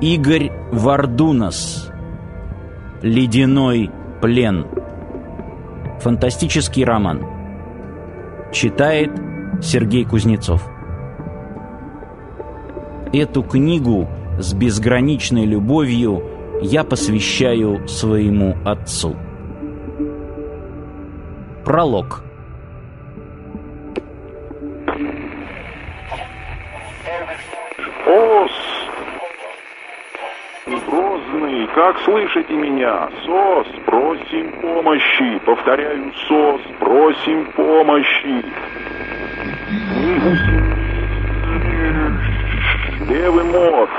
Игорь Вардунас «Ледяной плен» Фантастический роман. Читает Сергей Кузнецов. Эту книгу с безграничной любовью я посвящаю своему отцу. Пролог Ос! Грозный, как слышите меня? СОС, просим помощи. Повторяю, СОС, просим помощи. Левый мост.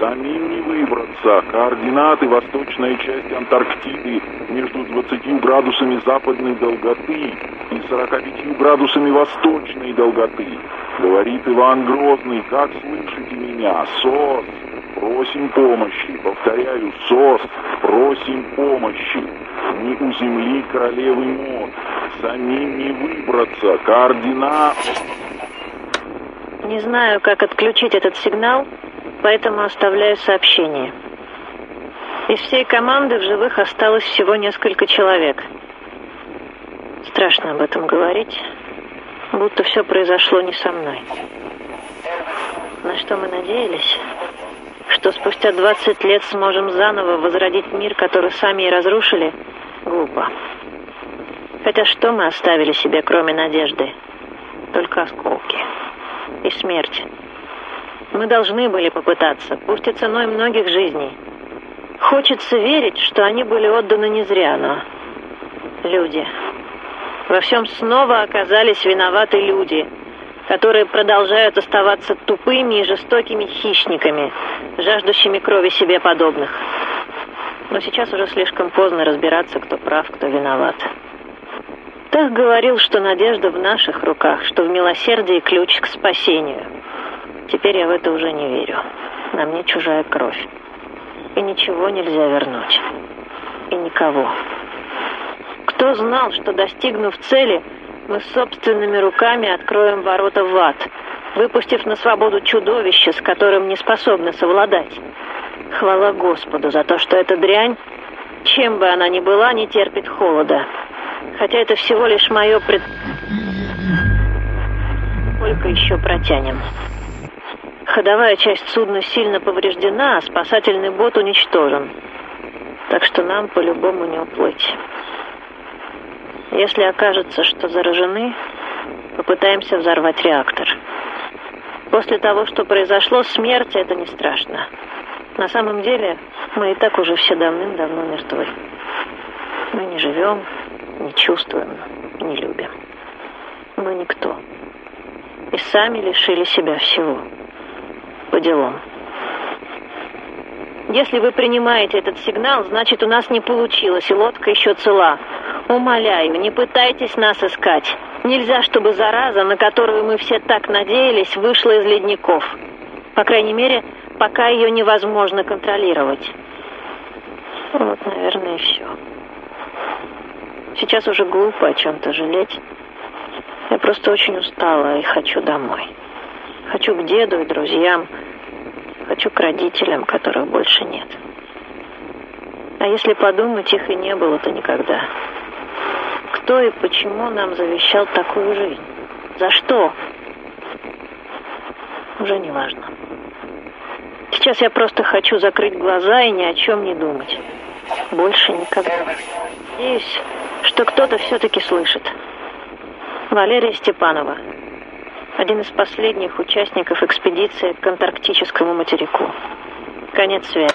Самим не выбраться. Координаты восточная часть Антарктиды между 20 градусами западной долготы и 45 градусами восточной долготы. Говорит Иван Грозный, как слышите меня? СОС, просим помощи. Повторяю, СОС, просим помощи. Не у земли королевы мод. Самим не выбраться. Координат... Не знаю, как отключить этот сигнал, поэтому оставляю сообщение. Из всей команды в живых осталось всего несколько человек. Страшно об этом говорить, будто все произошло не со мной. На что мы надеялись? Что спустя 20 лет сможем заново возродить мир, который сами и разрушили? Глупо. Хотя что мы оставили себе, кроме надежды? Только осколки и смерть. Мы должны были попытаться, пусть и ценой многих жизней. Хочется верить, что они были отданы не зря, но... Люди. Во всем снова оказались виноваты люди, которые продолжают оставаться тупыми и жестокими хищниками, жаждущими крови себе подобных. Но сейчас уже слишком поздно разбираться, кто прав, кто виноват. Так говорил, что надежда в наших руках, что в милосердии ключ к спасению. Теперь я в это уже не верю. На мне чужая кровь. И ничего нельзя вернуть. И никого. Кто знал, что, достигнув цели, мы собственными руками откроем ворота в ад, выпустив на свободу чудовище, с которым не способны совладать? Хвала Господу за то, что эта дрянь, чем бы она ни была, не терпит холода. Хотя это всего лишь мое пред... Сколько еще протянем? Ходовая часть судна сильно повреждена, а спасательный бот уничтожен. Так что нам по-любому не уплыть. Если окажется, что заражены, попытаемся взорвать реактор. После того, что произошло, смерть это не страшно. На самом деле, мы и так уже все давным-давно мертвы. Мы не живем, не чувствуем, не любим. Мы никто. И сами лишили себя всего. По делам. Если вы принимаете этот сигнал, значит, у нас не получилось, и лодка еще цела. Умоляю, не пытайтесь нас искать. Нельзя, чтобы зараза, на которую мы все так надеялись, вышла из ледников. По крайней мере, пока ее невозможно контролировать. Вот, наверное, все. Сейчас уже глупо о чем-то жалеть. Я просто очень устала и хочу домой. Хочу к деду и друзьям. Хочу к родителям, которых больше нет. А если подумать, их и не было-то никогда. Кто и почему нам завещал такую жизнь? За что? Уже не важно. Сейчас я просто хочу закрыть глаза и ни о чем не думать. Больше никогда. Надеюсь, что кто-то все-таки слышит. Валерия Степанова. Один из последних участников экспедиции к антарктическому материку. Конец связи.